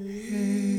Mm-hmm.